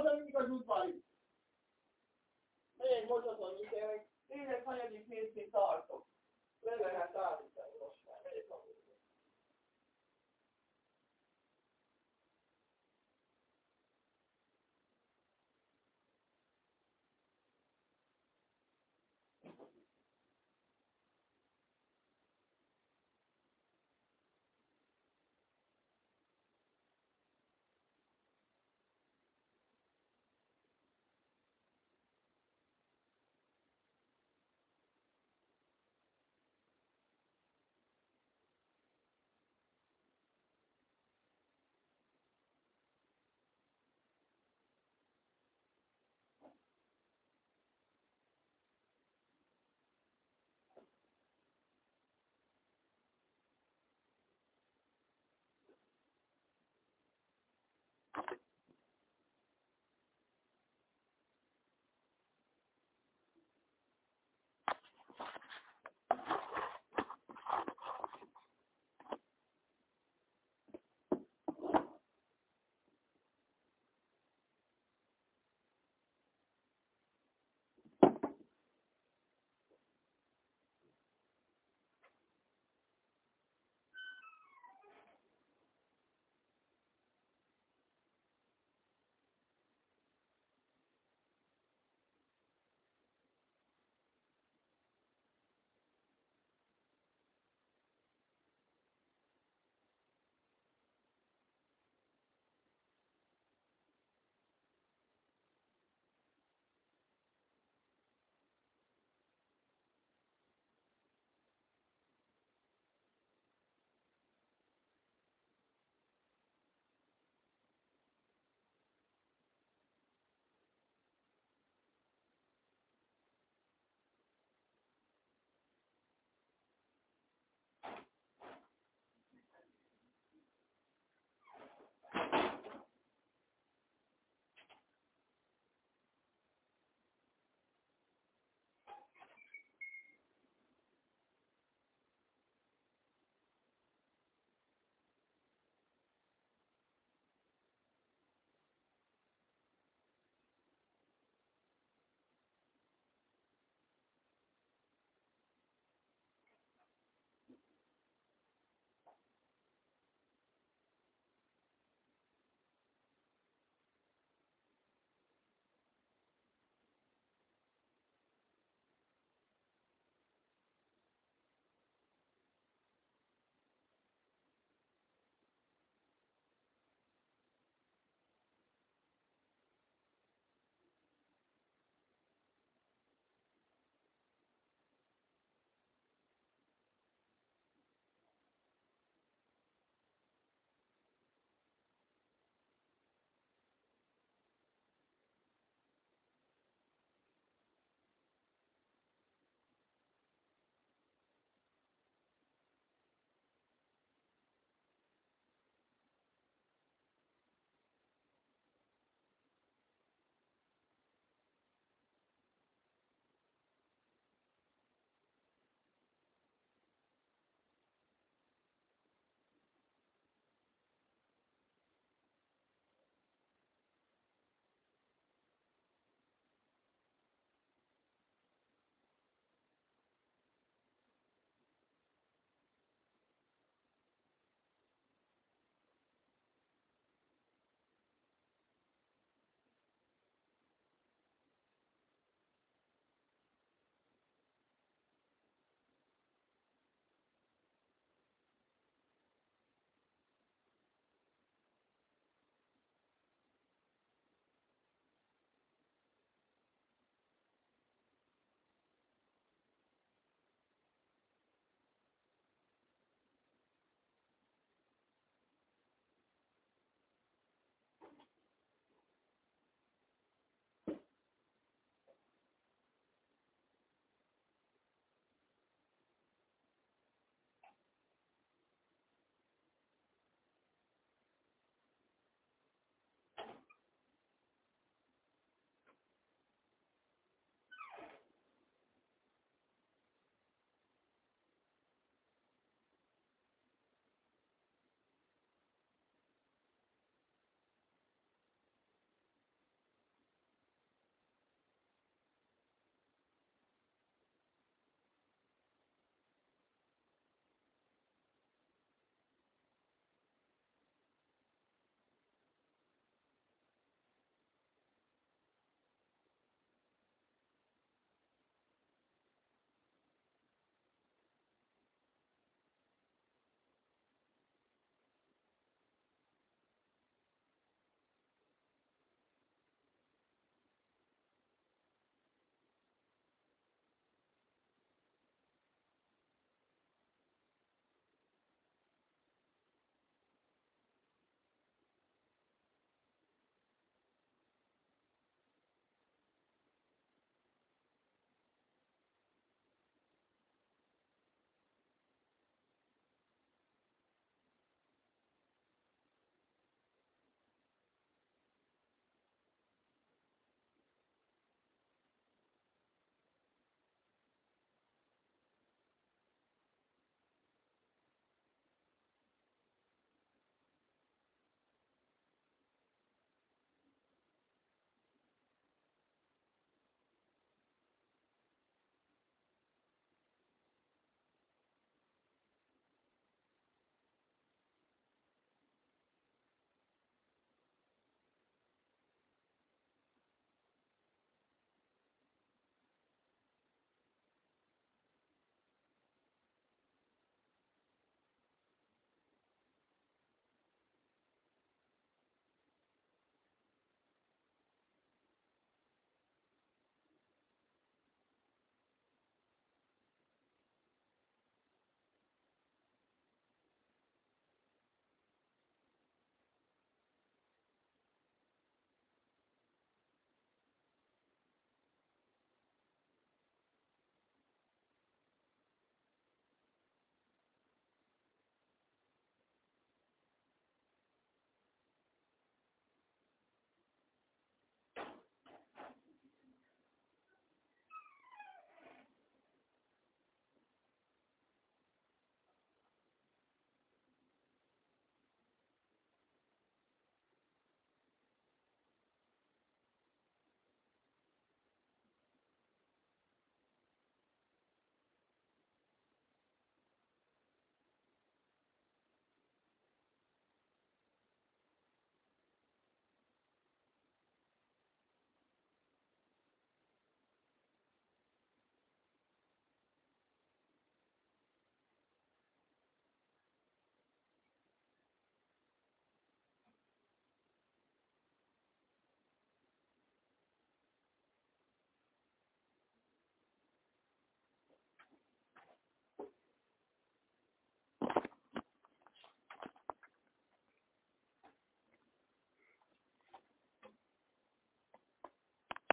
azzal mindig az útban is. Még most azon is, hogy tényleg hanyadik mészként tartok. Le lehet állni.